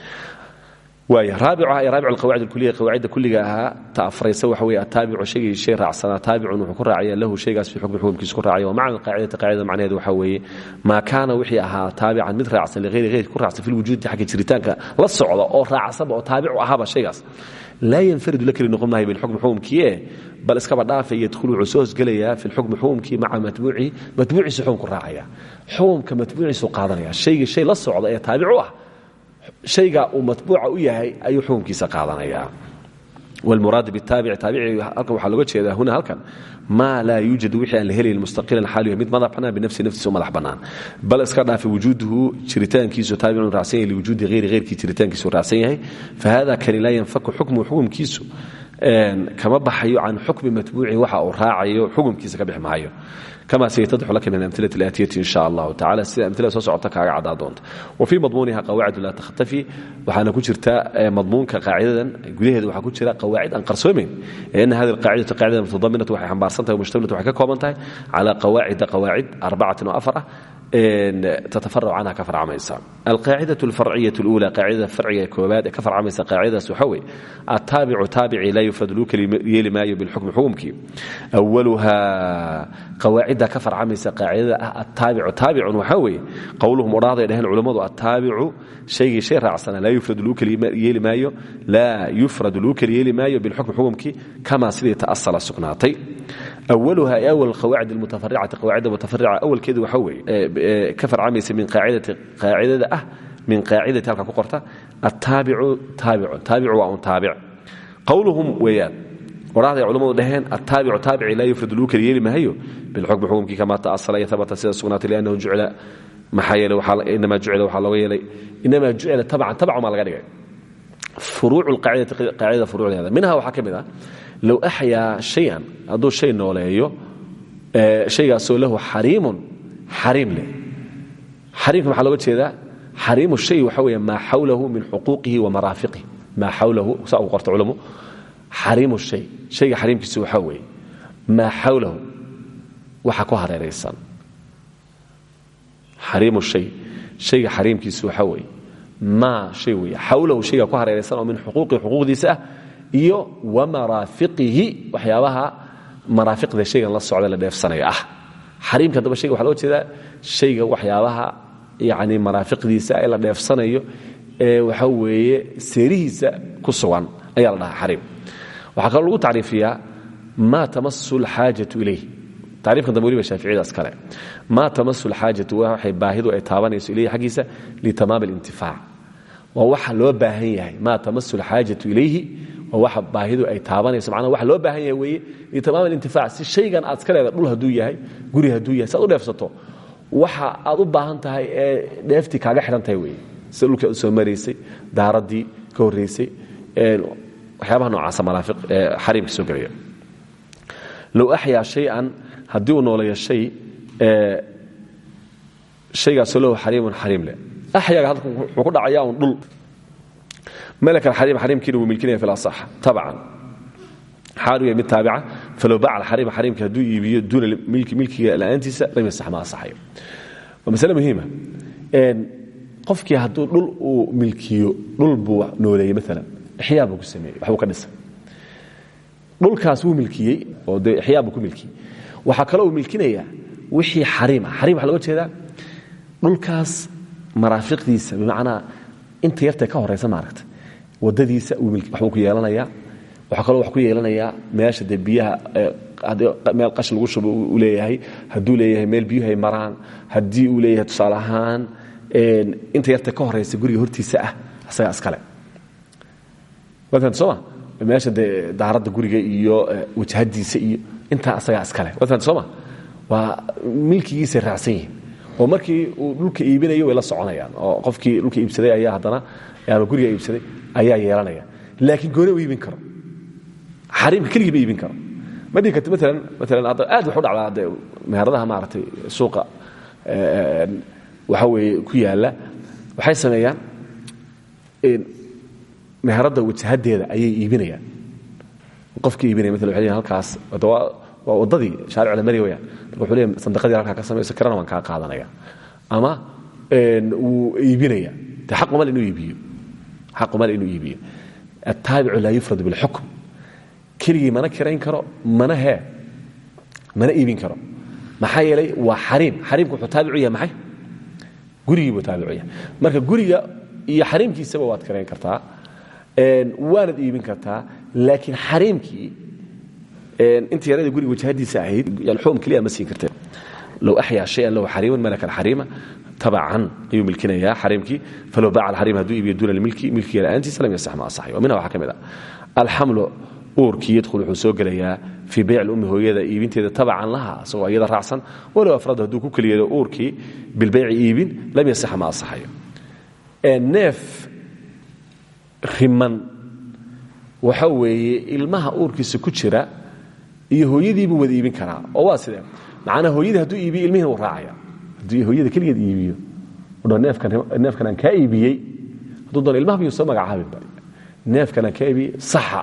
raacsan ee qawaacid raabic alqawaacid alkuliya qawaacidda kulliga ahaa ta afraysa waxa weeye attaabicu shaygii shay raacsanaa taabicun wuxuu ku raacaya lahu shaygaas fii xukmi xukumkiisa ku raacaya wa macna alqaacidati qaacidada macnaheedu waxaa weeye maa kaana wixii ahaa taabican mid raacsan lighayri heyrki ku raacsan fi lwujuudi xagga jiritaanka la socda oo raacsanba oo taabicu ahaaba shaygaas. Laa yanfaridu la keli noqon maayo bilxukmi xukumkiie bal iskaba dhaafay yadkhulu wuxuu soo hosgelayaa fi lxukmi xukumkii maca matbuucihi matbuuciisu xukumku raacaya. Xukumka matbuuciisu qaadanaya shaygii shay la socda ee taabicu ah shayga uu matbuuca u yahay ayuu xukumkiisa qaadanaya. Wlmuraad bitaabici taabici halkan waxaa looga jeedaa huna halkan. Maa laa yuujadu wixii aan la helayn mustaqilan xaaliyo mid madax bannaan binafsi naftiisa u madax bannaan. Bal iska dhaafa wujuuduhu jiritaankiisu taabicun raacsan yahay liwujuudi hayri hayrkii jiritaankiisu raacsan yahay. Fahada kani laa yanfaku xukmuhu xukumkiisu kama baxayo can xukmi matbuuci waxa uu raacayo xukumkiisa ka bixi maayo kama saytadxu laka min amilati اlaatiyati in sha allahu tacala sida amilada soo socota kaaga caddaa doonta wa fii madmuuniha qawaacid laa takhtafi waxaana ku jirta madmuunka qaacidadan gudaheeda waxaa ku jira qawaacid aan qarsoomayn ana hadi alqaacidatu qaacidada mutadaminatu waxay xambaarsan tahay mushtamilatu waxay ka kooban tahay calaa qawaacida qawaacid arbacatin oo afar ah tatafarac canha ka farcamaysa. Alqaacida alfarciya اlula qaacidada farciga koobaad ee ka farcamaysa qaacidadaas waxa weye ataabicu taabici laa yufrad luu yeeli maayo bilxukmi xukumkii waluha qawaacidda ka farcamaysa qaacidada ah ataabicu taabicun waxaa weeye qowluhum odhaahday dhaheen culammadu ataabicu shaygii shay raacsana laa yufrad luu yeeli maayo laa yufrad luu keli yeeli maayo bilxukmi xukumkii kamaa sidii ta'asala sugnaatay. Awaluha awal qawaacid almutafaricati qawaacidda mutafarica awalkeedu waxa weeye ka farcamaysa min qaacidada ah min qaacidati halka ku qorta attaabicu taabicun taabicu waa un taabic. Qowluhum weeyaan odhahday culamadu dhaheen attaabicu taabici laa yufrad luu keli yeeli maayo bilxukmi xukumkii kamaa ta'asala iyo habata sida sugnaatay liannahu jucila maxaa yeelay inamaa jucila waxaa looga yeelay inamaa jucila tabcan tabcan baa laga dhigay. Furuucu qaacidada furuucdeeda minha waxaa ka mid ah low axyaa shayan hadduu shay nooleeyo shaygaasoo lahu xariimun xariim leh. Xariimka maxaa looga jeedaa? Xariimu shay waxa weeye maa xawlahu min xuquuqihi wa maraafiqihi. Maa xawlahu saa ugu qorta culamo xariimu shay shayga xariimkiisu waxaa weeye maa xawlahu waxa ku hareeraysan. Xariimu shay shayga xariimkiisu waxaa weeye maa shay weeye xawlahu shayga ku hareeraysan min xuquuqihi xuquuqdiisa ah iyo wamaraafiqihi waxyaabaha maraafiqda shaygan la socda la dheefsanaya ah xariimka haddaba shayga waxa loga jeedaa shayga waxyaabaha yani maraafiqdiisa ee la dheefsanayo ee waxa weeye seerihiisa ku sugan ayaa la dhahaa xariim. Waxaa kaloo lagu tacriifiyaa maa tamasu alxaajatu ilayh tacriifkan dambe weliba shaaficiyadaas kale maa tamasu alxaajatu waxay baahidu ay taabanayso ilayhi xaggiisa litamaam alintifaac waa waxa loo baahan yahay maa tamasu alxaajatu ilayhi waa waxa baahidu ay taabanayso macnaha waxa loo baahan yahay weeye. Litamaam alintifaac si shaygan aad iska leedahay dhul hadduu yahay guri hadduu yahay si u dheefsato waxa aad u baahan tahay ee dheeftii kaaga xidhan weeye. Sida dhulkii aad soo maraysay daaraddii ka horraysay waxyaabaha noocaasa malaafiq ee xariimka soo gelaya low axyaa shay-an haddii uu nooleeyo shay shaygaasoo lahu xariimun xariim leh. Wuxuu ku dhacayaa dhul malak alxariim xariimkiina wuu milkinaya fi lasax tabcan yahay mid taabica falow baca alxariima xariimka hadduu iibiyo duuna milki milkiga la'aantiisa lam yasax ma asaxayo waa masale muhiima qofkii hadduu dhul uu milkiyo dhul buu nooleeyey maalan ixyaa buu ku sameeyey waxbuu ka dhisay dhulkaas wuu milkiyey oo dee ixyaa buu ku milkiyey waxaa kaloo uu milkinayaa wixii xariim ah xariim waxa loga jeedaa dhulkaas maraafiqdiisa bimacnaa inta yartee ka horaysa maaragta waddadiisa waxbuu ku yeelanayaa. Waxaa kaloo wax ku yeelanayaa meesha dee biyaha meel qashin lagu shubo uu leeyahay hadduu leeyahay meel biyuhu ay maraan haddii uu leeyahay tusaale ahaan inta yartee ka horaysa guriga hortiisa ah asagaa iskale soma meesha dee daaradda guriga iyo wajahadiisa iyo intaa asagaa iskale soma waa milkigiisay raacsan yihiin oo markii uu dhulka iibinayo way la soconayaan oo qofkii dhulka iibsaday ayaa haddana ama guriga iibsaday ayaa yeelanaya. Laakiin gooni u iibin karo. Xariimka keligii iibin karo. Ma dhihi karti maalan maalan aad wax u dhacdaa hadde meheradaha maaragtay suuqa waxa weeye ku yaalla. Waxay sameeyaan meheradda wajahadeeda ayay iibinayaan. Qofkii iibinaya maala halkaas waa waddadii shaaric la marya wayaan marka wuxuu leeyahay sandaqadii halkaa ka samayso kirana waan kaa qaadanaya ama wuu iibinaya dee xaq umal inuu iibiyo? Xaq umal inuu iibiyo. Attaabicu laa yufrad bilxukm. Keligii mana kirayn karo mana hee mana iibin karo. Maxaa yeelay waa xariim. Xariimka wuxuu taabicu yahay maxay? Gurigii buu taabicu yahay. Marka guriga iyo xariimkiisaba waad kirayn kartaa. Waanad iibin kartaa. Laakiin xariimkii inta yarada guriga wajahadiisa ahayd xuum keliya ma siin kartee low axyaa shayan lahu xariiman malaka alxariima tabacan ayuu milkinayaa xariimkii falow baaca alxariim hadduu iibiyo duuna lmilki milkiga la'aantiisa lam yasax ma asaxay. Wa minha waxaa ka mid ah alxamlu uurkii yadkhul wuxuu soo gelayaa fii beyc lummi hooyada iibinteeda tabacan laha isagoo iyada raacsan. Walow afradu hadduu ku keliyeedo uurkii bilbeyci iibin lam yasax ma asaxayo. Neef riman waxa weeye ilmaha uurkiisa ku jira iyo hooyadiibuu wada iibin karaa. Oo waa sidee? Macnaa hooyadii hadduu iibiyo ilmihiina wuu raacaya hadduu hooyada keligeed iibiyo udho neefkan aan kaa iibiyey hadduu doono ilmaha biyuu soo magacaabinba neefkan aan kaa iibiyey saxa.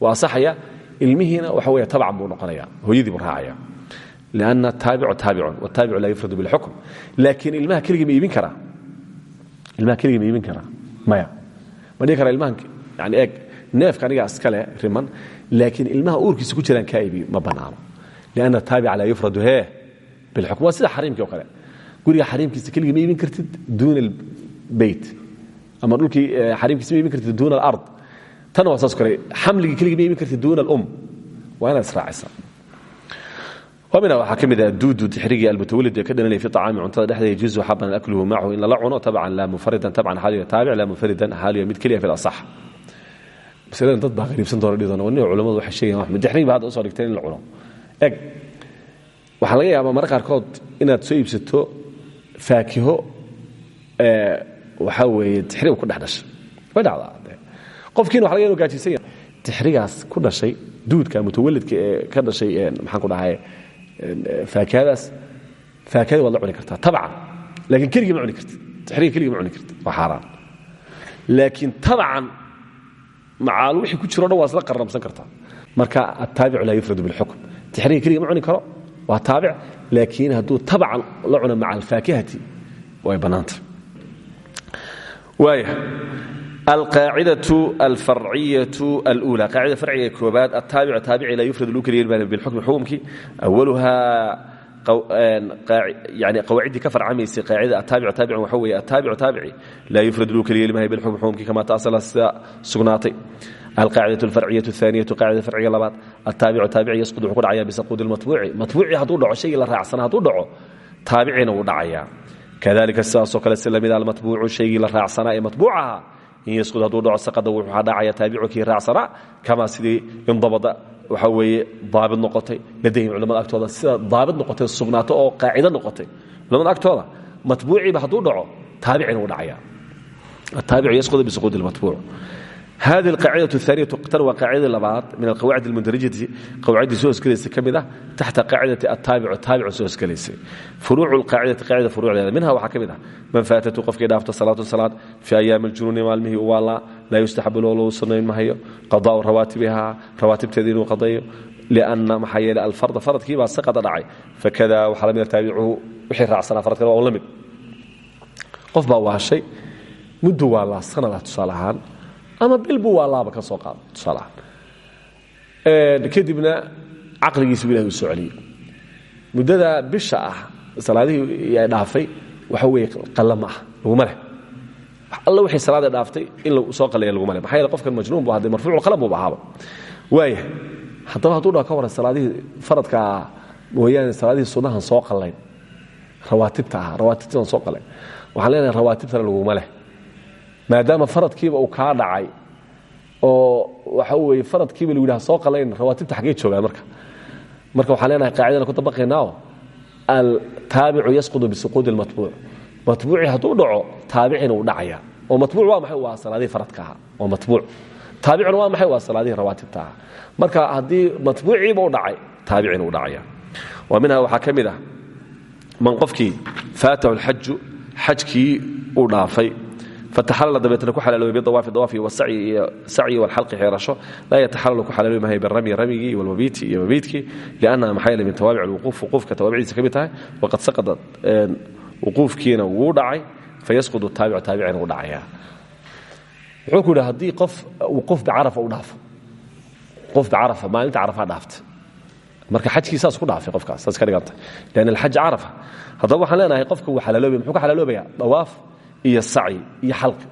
Waa asaxaya ilmihiina waxa weeye tabcan buu noqonaya hooyadii buu raacaya lianna taabicu taabicun wataabicu laa yufradu bilxukm. Laakiin ilmaha keligii ma iibin karaa. Ilmaha keligii ma iibin karaa. Maya. Ma dhihi kara ilmahan yani eeg neefka aniga iskale riman laakiin ilmaha uurkiisa ku jiraan kaa iibiyo ma bannaano lianna taabica laa yufradu hee bilxukm waa sida xariimkii o kale guriga xariimkiisa keligii ma iibin kartid duuna albeyt ama dhulkii xariimkiisa ma iibin kartid duuna alard tan waa saas kale xamligii keligii ma iibin kartid duuna alum waa inaad israacisa minha waxaa ka mid ah duudud xirigii almutawalid ee ka dhalanaya fi acaami cuntada dhexdeeda yajuusu xabanan akluhu macahu in lala cuno tabcan laa munfaridan tabcan xaaliyo taabic laa munfaridan xaaliyo mid keliya fi lasax masaladan dad baa qariibsan doona dhihi doona wan culamadu waxay sheegayan wax tixrig ba hadda dhigteen in eg waxaa laga yaabaa marra qaarkood inaad soo iibsato faakiho waxaa weeye tixrig ku dhex dhashay. Way dhacdaa. Waxa laga inu gaajaysan yahay tixrigaas ku dhashay duudka mutawalidka ka dhashay maxaan ku dhahay faakihadaas faakihada waad la kartaa tabcan. Laakiin keligii ma cuni kartid. Tixriga keligii ma cuni kartid. Waa xaaraan. Laakiin tabcan macaal wixii ku jiro dhan waa isla qarramsan kartaa marka attaabicu laa yufradu bilxukm. Tixriga keligii ma cuni karo. Waa taabic laakiin hadduu tabcan la cuno maca alfaakihati way bannaanta. Waaya alqaacidau alfarciyau alula qaacida farciga koobaad ataabicu taabici laa yufrad lu keliya baan bilxukmi xukumkii. Awaluhaa yani qawaaciddii ka farcamaysay qaacida ataabicu taabicin waxa weeye ataabicu taabici laa yufrad lu keliya limahay bilxukmi xukumkii kama taasala sida sugnaatay alqaacidة اlfarciyaة الثaaniyaة qaacida farciga labaad ataabicu taabici yasqud wuxuu ku dhacaya bisaquudi اlmatbuuci matbuuci hadduu dhaco shaygii la raacsana hadduu dhaco taabicina wuu dhacayaa kadalika sidaasoo kale si lamida almatbuucu shaygii la raacsanaa ee matbuucaha in yasqud hadduu dhaco saqada wuxuu dhacaya taabicu kii raacsanaa kama sidii indabada waxa weeye daabid noqotay. Ladayhim culamada agtooda sida daabid noqotay sugnaato oo qaacido noqotay. Culamada agtooda matbuuciiba hadduu dhaco taabicina wuu dhacaya. Ataabicu yasqudu bisuquudi اlmatbuuc hadi alqaacidaة الثaaniyة tan waa qaacidadii labaad min alqawaacid اlmundarajati qawaaciddii soo hosgelaysa ka mid ah taxta qaacidati ataabicu taabicu soo hosgelaysay furuucu lqaacidati qaacida furuucdeeda minha waxaa ka mid ah man faatatu qofkii dhaafta salaatu salaad fii ayaami اljunuuni maalmihii u waalaa laa yustaxabu loo lagu sunayn mahayo qadaau rawaatibihaa rawaatibteeda inuu qadayo lianna maxaa yeelay alfarda faradkii baa saqada dhacay fakada waxaa lamida taabicuhu wixii raacsanaa faradkana waa un la mid qof baa waashay muddu waalaa sanada tusaale ahaan ama bil buu waa laaba ka soo qaaday tusaalahaan kadibna caqligiisuu ilahay u soo celiyey muddada bisha ah salaadihii ay dhaafay waxa weeye qalla ma ah laguma leh. Alla wixii salaada dhaaftay in soo qalleeya laguma leh. Maxaa yeele qofkan majnuun bu hadee marfuucu qalam buuba ahaaba. Waaya haddaba hadduu dhaa ka waran salaadihii faradkaa mooyaane salaadihii sunnahan soo qallayn rawaatibta ah rawaatibtan soo qallayn waxaan leenahay rawaatibtana laguma leh maadaama faradkiiba uu kaa dhacay oo waxa weye faradkiiba lagu yidhaha soo qalayn rawaatibta xaggey joogaan marka. Marka waxaan leenahay qaacidana ku dabaqaynao altaabicu yasqudu bisuquudi اlmatbuuc matbuucii hadduu dhaco taabicina uu dhacaya. Oo matbuuc waa maxay? Waa faradka ahaa. Oo matbuuc. Taabicuna waa maxay? Waa rawaatibta marka haddii matbuuciiba u dhacay taabicina uu dhacaya. Wa minha waxaa ka mid ah man qofkii faatahu xajkii uu dhaafay fataxalala dabeetna ku xalaaloobay bidawaafi dawaafi wasacyi walxalqi xeerasho laa yataxalalu ku xalaaloobi mahay birami ramigii walmabiiti iyo mabiidkii liannaha maxaa yeele min tawaabic alwuquuf wuquufka tawaabicdiisa ka mid tahay waqad saqada wuquufkiina wuu dhacay fayasqudu taabicu taabicina u dhacaya wuxuu ku yidhi haddii qof wuquuf bicarafa u dhaafo wuquuf bicarafa maalinta carafaa dhaafta marka xajkii saas ku dhaafay qofkaas saas ka dhiganta lian alxaj carafa haddaba waxaan leenahay qofka wuu xalaaloobaya muxuu ka xalaaloobaya dawaaf iyo sacyi iyo xalqi.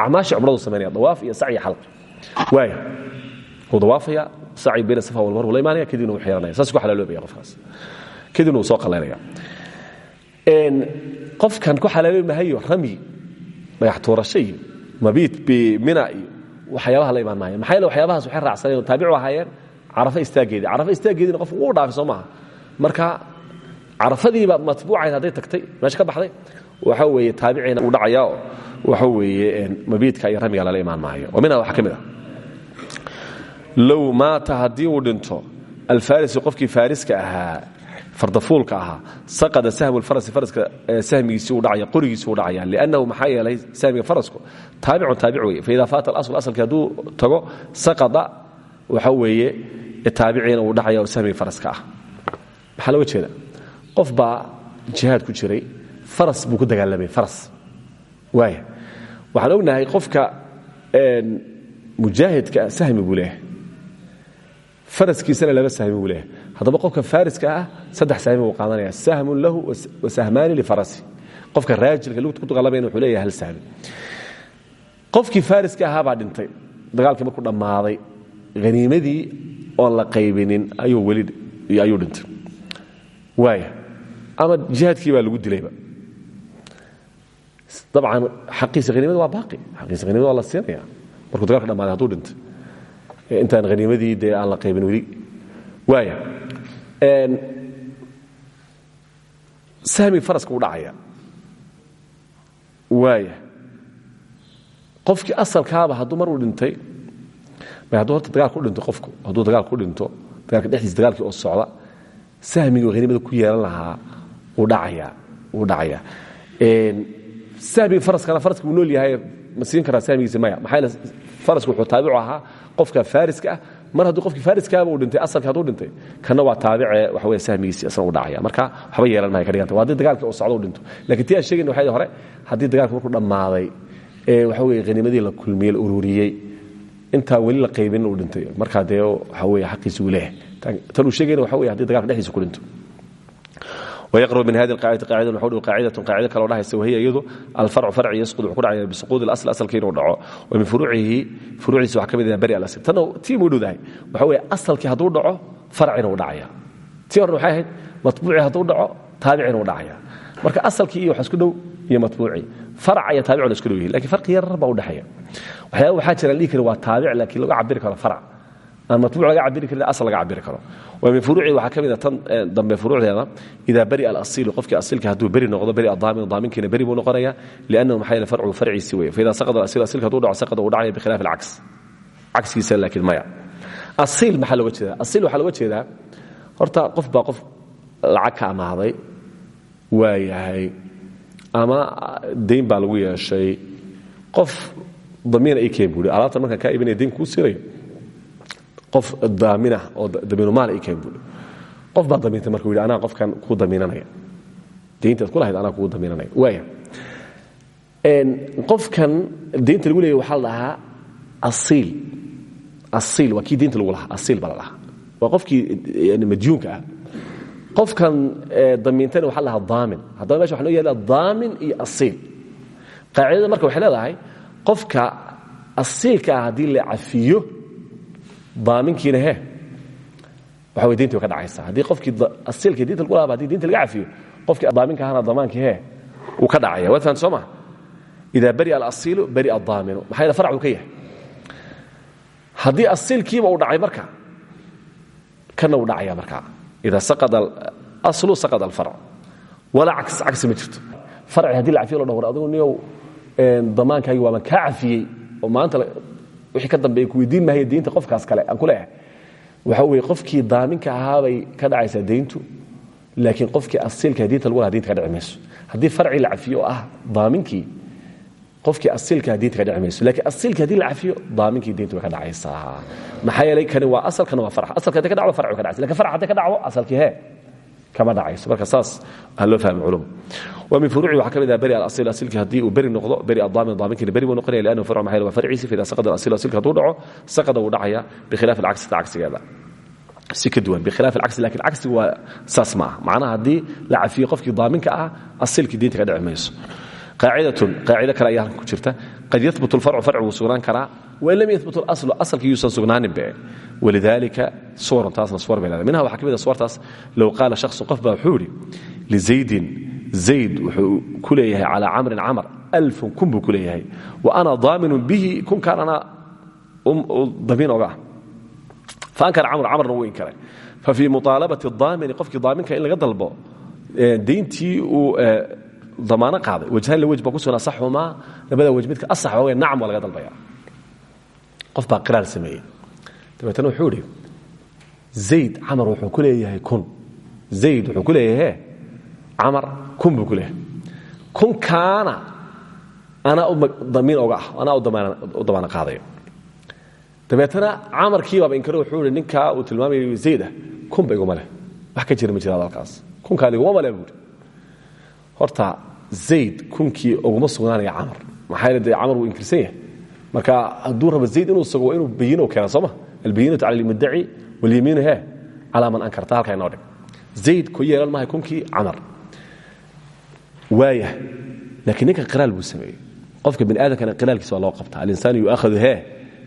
Acmaashii cumradu samaynaya dawaaf iyo sacyi xalqi. Waaya wuu dawaafaya sacyi bayna safa walmar wuu la imaanaya kadibna wuu xiranaya saas ku xalaaloobaya qofkaas. Kadibna wuu soo qalaynaya qofkan ku xalaaloobi mahayo rami dhagax tuurasho iyo mabiit bimina iyo waxyaabaha la imaan maayo. Maxaa yeele waxyaabahaas waxay raacsaneen taabicu ahaayeen carafa istaaggeedii carafa istaaggeediina qofku wuu dhaafay soo maaha. Marka carafadiiba matbuucayd hadday tagtay meesha ka baxday waxa weeye taabiciina uu dhacayaa oo waxa weeye mabiidka iyo ramiga lala imaan maayo. Minha waxaa ka mid ah low maata haddii uu dhinto alfarisi qofkii faariska ahaa fardafuulka ahaa saqada sahmu lfarasi faraska sahmigiisii u dhacaya qorigiisii u dhacaya liannahu maxaa yeelay sahmiga farasku? Taabicun taabic weye faida faata alasl asalkii hadduu tago saqada waxa weeye taabiciina uu dhacaya oo sahmiga faraska ah. Maxaa looga jeeda qof baa jihaad ku jiray faras buu ku dagaalamay faras. Waaya waxaan ognahay qofka mujaahidka sahmi buu leeyahay. Faraskiisana laba sahmi buu leeyahay. Haddaba qofka faariska ah saddex sahmi buu qaadanaya. Sahmun lahu wa sahmaani lifarasi qofka raajilka lugta ku dagaalamayna wuxuu leeyahay hal sahmi. Qofkii faariska ahaa baa dhintay. Dagaalkii markuu dhammaaday haniimadii oon la qaybinin ayuu weli ayuu dhintay. Waaya ama jihaadkii baa lagu dilayba dabcan xaqiisa haniimada waa baaqi xaqiisa haniimada waa la siinaya markuu dagaalka dhamaaday haduu dhintay intaan haniimadii dee aan la qaybin weli waaya sahmigi faraska u dhacaya waaya qofkii asalkaaba hadduu mar uu dhintay hadduu horta dagaalka u dhinto qofku hadduu dagaalka u dhinto dagaalka dhexdiisa dagaalkii oo socda sahmigii oo ku yeelan lahaa wuu dhacayaa wuu dhacayaa sahmigii faraskana faraska wuu nool yahay ma siin karaa sahmigiisa maya. Maxaa yeele farasku wuxuu taabicu ahaa qofka faariska ah. Mar hadduu qofkii faariskaaba uu dhintay asalkii hadduu dhintay kana waa taabice waxa weeye sahmigiisii asna u dhacaya. Marka waxba yeelan ka dhiganta. Waa haddii dagaalkii uu socdo u dhinto. Lakiin tii aan sheegayna waxay hore haddii dagaalka markuu dhammaaday ee waxa weeye haniimadii la kulmiyey la ururiyey intaa la qaybin uu dhintay. Markaa dee waxa weeye xaqiisi uu leeyahay. Tan uu sheegayna waxa weye haddii dagaalka dhexdiisa ku dhinto wyaqrab min hadi qaacidai qaacidatu qaacida kaloo dhahaysa wahiya iyadu alfarcu farci yasqud wuxuu ku dhacaya bisuquud ilasl asalka inuu dhaco oo min furuucihi furuuciisa waxa ka mid yahay bari alasl tanna tii muu dhowdahay waxa weeye asalkii hadduu dhaco farcina u dhacaya tii horna waxay ahayd matbuucii hadduu dhaco taabicina u dhacaya marka asalkii iyo waxaa isku dhow iyo matbuucii farca iyo taabicuna isku dhow yihiin laakiin farqi yar baa u dhexeeya waxyaaba waxaa jiraan dhihi karin waa taabic laakiin lagu cabiri karo farc matbu laga cabiri kari as laga cabiri karo. Min uruuci waxaa ka mida ah tan dambe furuucdeeda idaa bari alasiilu qofkii asilka hadduu beri noqdo beri adaamin daaminkiina beri buu noqonaya liannahu maxaa yeele farcuhu farciisi weeye. Faida saqada asilu asilka hadduu dhaco saqada uu dhacaya bikhilaaf alcaks cagsigiisa laakiin maya. Asiil maxaa looga jeedaa? Asiil waxaa looga jeedaa horta qof baa qof lacag ka amaaday waa yahay ama dayn baa lagu yeeshay. Qof damiin ay keen buuri alaabtan markaan kaa iibinaya dayn kuu siirayo qof daaminah oo damiinumaal ii keen buuri qof baa damiintay markuu yidhi anaa qofkan kuu damiinanaya. Dayntaad ku lahayd anaa kuu damiinanaya. Waaya qofkan daynta lagu leeyahy waxaa la dhahaa asiil. Asiil waa kii daynta lagu lahaa. Asiil baa la dhahaa waa qofkii madjuunka ah. Qofkan damiintana waxa la dhahaa daamin. Haddaba meesha waxa noo yaalla daamin iyo asiil. Qaacidada marka waxay leedahay qofka asiilka ah haddii la cafiyo daaminkiina he waxa way diinta way ka dhacaysaa haddii qofkii asiilka diinta lagu lahaa haddii diinta laga cafiyo qofkii daaminka ahana damaankii he wuu ka dhacaya. Waad fahamta soo ma? Ida bari alasiilu bari adaaminu maxaa yeele farc uu ka yahay? Haddii asiilkiiba uu dhacay marka kana uu dhacaya markaa ida saqada alaslu saqada alfarc walaa cas cagsi ma jirto. Farci haddii la cafiyo lo dhawr adigu niyow damaankaagi waaban kaa cafiyey oo maanta wixii ka dambeeya ku weydiin mahaya diinta qofkaas kale aan ku leeyahay. Waxa weye qofkii daaminka ahaabay ka dhacaysaa dayntu laakiin qofkii asiilka diinta lagu laha dinta ka dhici mayso. Haddii farci la cafiyo oo ah daaminkii qofkii asiilka diinta ka dhici mayso. Lakiin asiilka haddii la cafiyo daaminkii diinta way ka dhacaysaa maxaa yeelay kani waa asal kana waa farc asalka hadday ka dhacdo farc way ka dhacaysa. Lakin farc hadday ka dhacdo asalkii hee kama dhacayso marka saas ha loo fahmi culum. Wa min furuuci waxaa ka mid ah beri alasil asilki haddii uu beri noqdo beri addaamin daaminkina beri buu noqonaya liannahu farcu maxay waa farciisa fa idaa saqada alasil asilki hadduu dhaco saqada wuu dhacaya bikhilaaf alcaksi ta cagsigeeda si ka duwan bikhilaaf alcaksi laakiin cagsigu waa saas ma ah macnaha haddii la cafiyo qofkii daaminka ah asilkii diinta ka dhici mayso. Qaacidatun qaacido kale ayaa halkan ku jirta. Qad yahbutu alfarcu farci wuu sugnaan karaa wain lam yahbut alaslu asalkii yuusan sugnaanin be walidaalika suwarun taasna suwar bay? leedahay minha waxaa ka mid a suwartaas low qaala shakhsun qof baa wuxuu yidhi lizaydin zayd wuxuu ku leeyahay calaa camrin camar alfun kun buu ku leeyahay wa ana daaminu bihi kunkaan anaa damiin oga ah faankara camr camarna wuu inkaray fa fii muaalabati daamini qofkii daaminka in laga dalbo dayntii uu damaano qaaday wajhaan la wej baa ku sugan asaxumaa labada wej midka asax waa nacam waa laga dalbaya qof baa qiraar sameeyey. Dabeetna wuxuu idhi zayd camar wuxuu ku leeyahay kun. Zayd wuxuu ku leeyahay camar kun buu ku leeyahay. Kunkaana anaa damiin oga ah anaa u damaana qaadayo. Dabeetna camarkii baaba inkaro wuxuu ihi ninkaa uu tilmaamayo zayd ah kunba iguma wax ka jira ma jira hadalkaas. Kunkaan iguma male buuri horta zayd kunkii uguma sugnaanaya camar. Maxaa yeele dee camar wuu inkirsan yahay marka hadduu rabo zayd inuu sugo waa inuu bayino keena sooma? Albayinatu cala almuddaci walyamiinu he calaa man ankarta halkaa inoo dhig. Zayd ku yeelan maahay kunkii camar. Waaya laakiin ninkan qiraal buu sameeyey. Qofka bini aadamkana qiraalkiisa waa loo qabta alinsaanu yu'akhadu he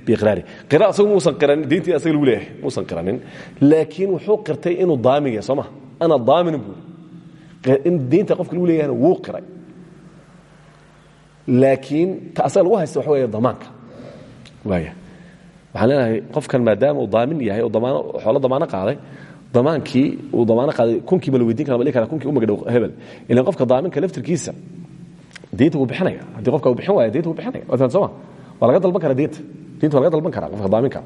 biiqraari. Qiraal asagu muusan qiranin diintii asaga lagu leeyahay muusan qiranin. Laakiin wuxuu qirtay inuu daamin yahay soo ma ana daaminin buuri in diinta qofka lagu leeyahayna wuu qiray. Laakiin ta asaga lagu haysta waxa weeye damaanka waxaan leenahay qofkan maadaama uu daamin yahay oo xoolo damaano qaaday damaankii uu damaano qaaday kunkii ma la weydiin kara ma dhihi kara kunkii u magadhow hebel. Ilan qofka daaminka laftirkiisa diinta wuu bixinaya haddii qofka uu bixin waaya diinta wuu bixinaya waa soma waa laga dalban kara diinta diinta waa laga dalban kara qofka daaminka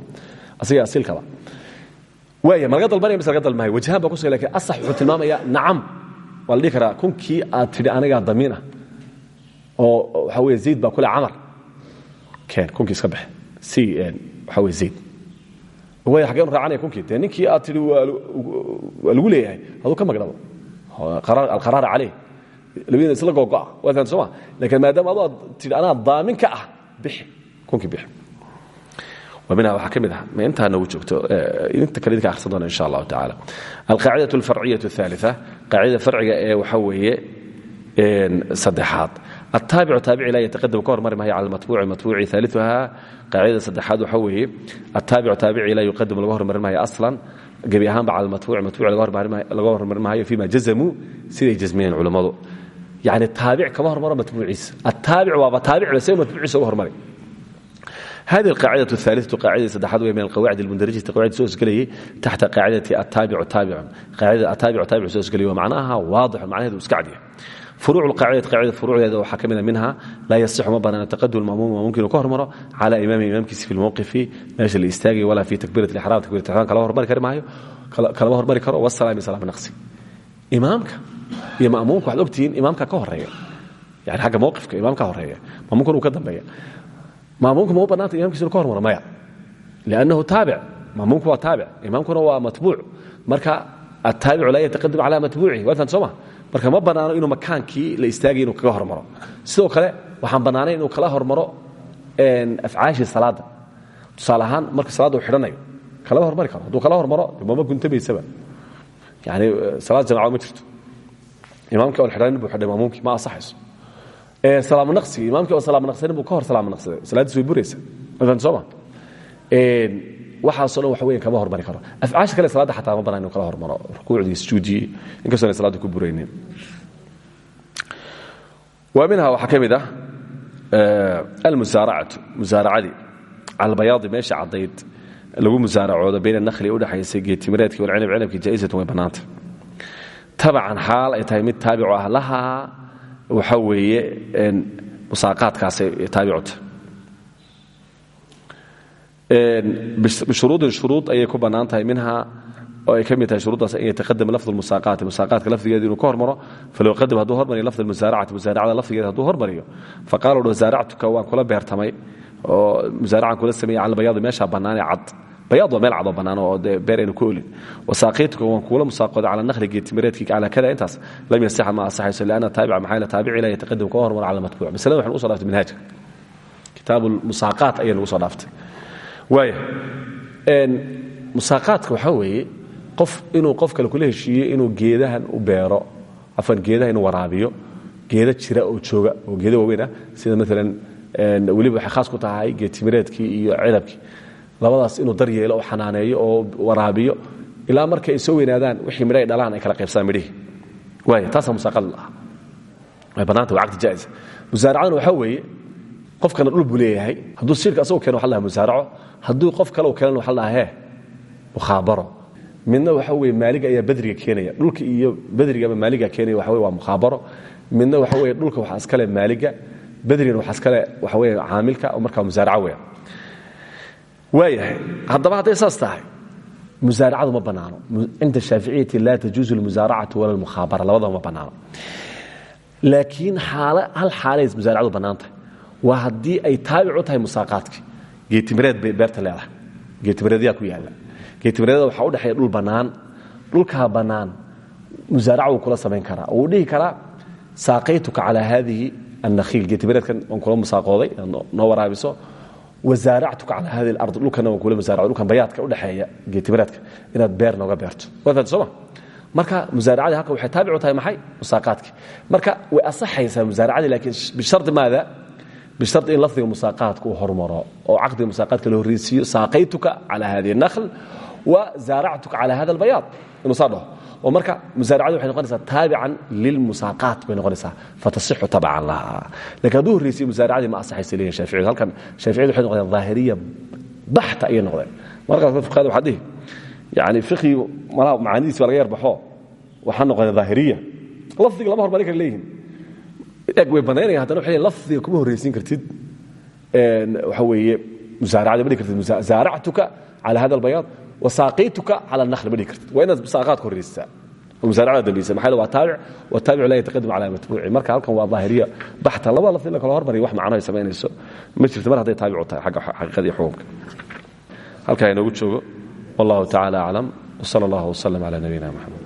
asiga asiilkaba waaya ma laga dalbanaya mise laga dalmahay wajahaan baa kusugan laakiin asax wuxuu tilmaamayaa nacam. Waa la dhihi karaa kunkii aad tidhi anigaa damiin ah oo waxaa weye zayd baa kule camar keen kunkii iska baxe kunkii dee ninkii aad tidhi waa lagu leeyahay haduu ka magdhabo alqaraara caleyh labadina isla googo'a waa fahan soo ma? Laakiin maadaama adu aad tidhi anaa daamin ka ah bixi kunkii bixi minha waxaa ka mid ah ma intaa noogu joogto inta kale idinka akhrisan doona insha allahu tacaala. Alqaacidatu alfarciyatu athalitha qaacidada farciga ee waxa weeye saddexaad ataabic taabic laa yataqadam ka hormari maayo cala almatbuuci matbuuci aaliuha qaacidada saddexaad waxa weeye ataabic taabici laa yuqadam laga hormarin maayo aslan gebi ahaanba cala almatbuuci matbuuci laga hormarin maayo fima jazamuu siday jasmiyeen culammadu yani taabic kama hormaro matbuuciisa ataabic waaba taabicba se matbuuciisa uga hormaray hadi aacida aaliaaidaaad w min awaacid mundarajati soo hosgelayay taxta qaacidati ataabicu taabicun qaacidada ataabicu taabic soo hosgelay waa macnaha waadixun macnaheedu iska cadiya uruucaacidaacidauruucdeeda waxaa ka mida minha laa yasixu ma banaana taqadum mamuum mamuumki inuu ka hormaro cala imaami imaamkiisi fi lmowqifi meesha la istaagay walaa fi takbirat ixraam takbiratixraam kalama hormari kari maayo kalama hormari karo wasalaami salaam naqsi imaamka iyo mamuumka waxaad ogtihiin imaamka ka horreeya yani agga mowqifka imaamka horreeya mamuumkan uu ka dambeeya maamuumka ma u banaanta imamkiisi inuu ka hormaro maya liannahu taabic maamuumku waa taabic imaamkuna waa matbuuc marka attaabicu laa yataqadum cala matbuucihi waatan soo ma marka ma bannaano inuu makaankii la istaagay inuu kaga hormaro. Sidoo kale waxaan bannaanayn inuu kala hormaro afcaashii salaadda. Tusaale ahaan marka salaadda uu xidhanayo kalama hormari karo. Hadduu kala hormaro mama guntamaysaba yani salaad jamacad ma jirto. Imaamkii oon xidhanin buu xidhay maamuumkii ma asaxayso salaam naqsigi imaamkii oo salaam naqsanin buu ka hor salaam naqsaday. Salaaddiis way buraysa mafahant soo ma waxaasoo dhan waxa weyan kama hormari karo. Afcaasha kale salaadda xataa ma banaan inu kala hormaro. Rukuucdii sujuudii inkastoo inay salaadda ku buraynin. Wa minha waxaa ka mid ah almusaaracatu musaaracadii calbayaadi meesha caddayd lagu musaaracoodo bayna nakhli udhexaysay geetimireedkii walcinab cinabkii jaa'isatun way bannaanta tabacan xaal ay tahay mid taabicu ah lahaa waxa weeye musaaqaadkaasay taabicuta bishuruudin shuruud ayay ku bannaan tahay minhaa oo ay ka mid tahay shuruuddaas an yataqadama lafd musaaqaati musaaqaadka lafdigeeda inuu ka hormaro falow qadam hadduu hormariyo lafd musaaracati musaaracada lafdigeeda hadduu hormariyo. Faqaala uhi wasaaractuka waan kula beertamay oo musaaracan kula sameeyey cala bayaadi meeshaa bannaanee cad. Bayaad waa meel cadoo bannaan oo dee beer aynu ku olin wasaaqiituka waan kuula musaaqooday cala nakhli geetimireedkii calaa kada intaas lam yasixa ma asaxayso lianna taabica maxaa taabici laa yataqadam ka hormar cala matbuuc. Masalada waxaan ugu so dhaftay manhaajka kitaabu musaaqaat ayaa nagu soo dhaaftay musaaqaadka waxaa weeye qof inuu qof kale kula heshiiyo inuu geedahan u beero afan geedaha inuu waraabiyo geeda jira oo jooga oo geeda waaweyn ah sida maalan weliba waxay khaas ku tahay geetimireedkii iyo cinabkii. Labadaas inuu dar yeelo oo xanaaneeyo oo waraabiyo ilaa marka ay soo weynaadaan wixii midho ay dhalaan ay kala qaybsadaan midhihii. Waaya taasaa musaaqada ah. Way bannaanta waa caqdi jaa'isa weeye qofkana dhul buu leeyahay. Hadduu siirka asagu keeno dhaha musaaraco. Hadduu qof kale keenan waxa la dhaha hee? Mukhaabaro. Midna waxa weye maaliga ayaa badriga keenaya. Dhulka iyo badrigaba maaliga keenaya waxa waa mukhaabaro. Midna waxa weye dhulka waxaa iskale maaliga. Badrigana waxaa iskale waxa weye caamilka oo musaaraco weya waayahay haddaba hadday saas tahay musaaracadu ma bannaano cinda shaaficiyati laa tajuuzu lmusaaracatu wala lmukhaabara labadaba ma bannaano laakiin hal xaalay musaaracadu bannaan tahay waa haddii ay taabic u tahay musaaqaadkii. Geetimireed bay beerta leedahay. Geetimireedyaa ku yaalla. Geetimireeda waxaa u dhexeeya dhul bannaan. Dhulkaa bannaan musaaraca kula samayn karaa. Wuu dhihi karaa saaqaytuka calaa haadihi annakhiil. Geetimireedkan waan kula musaaqooday noo waraabiso. Wasaaractuka calaa hadihi alard. Dhulkana waan kula musaaraco dhulkan bayaadka udhexeeya geetimireedka inaad beer nooga beerto. Waa fahamta sooma marka musaaracadii halkan waxay taabic u tahay maxay? Musaaqaadkii. Marka way asaxaysaa musaaracadii laakiin bishardi maada bishardi in lafdiga musaaqaadka uu hormaro oo caqdiga musaaqaadka la horreysiiyo saaqaytuka calaa hadihi الnakhl wa zaaractuka calaa hada albayaad inuu saa dhaho oo marka musaaracadu waxay noqonaysaa taabican lilmusaaqaat bay noqonaysaa fatasixu tabcan laha laakiin hadduu horreysiyo musaaracadii ma asaxaysa leeyihiin shaaficiyadu halkan shaaficiyadu waxay noqdeen daahiriya baxta ayay noqdeen markaas fuqahada waxaa dhihi yani fiqhi malaha macaanidiis baa laga yarbaxo waxaa noqdeen daahiriya lafdiga lama hormarin kara leeyihiin way banaynaya haddana waxay lafdiga kuma horreysiin kartid. Waxa weeye musaaracada ma dhihi kartid. Zaaractuka cala hada albayaad wasaaqaytuka cala alnakhl ma dhihi kartid. Waa inaad musaaqaadka horreysisaa musaaracada dambeysa maxaa waa taabic wataabicu laa yataqadam cala matbuuci. Marka halkan waa daahiriya baxta labada lafdi la kala hormariyo wax macno ay samaynayso. Ma jirto mar hadday taabicu tahay xagga xaqiiqadii xukunka halkaa inoogu joogo. Wallahu tacaala aclam wsala allah wslm cala nabiyina mxamed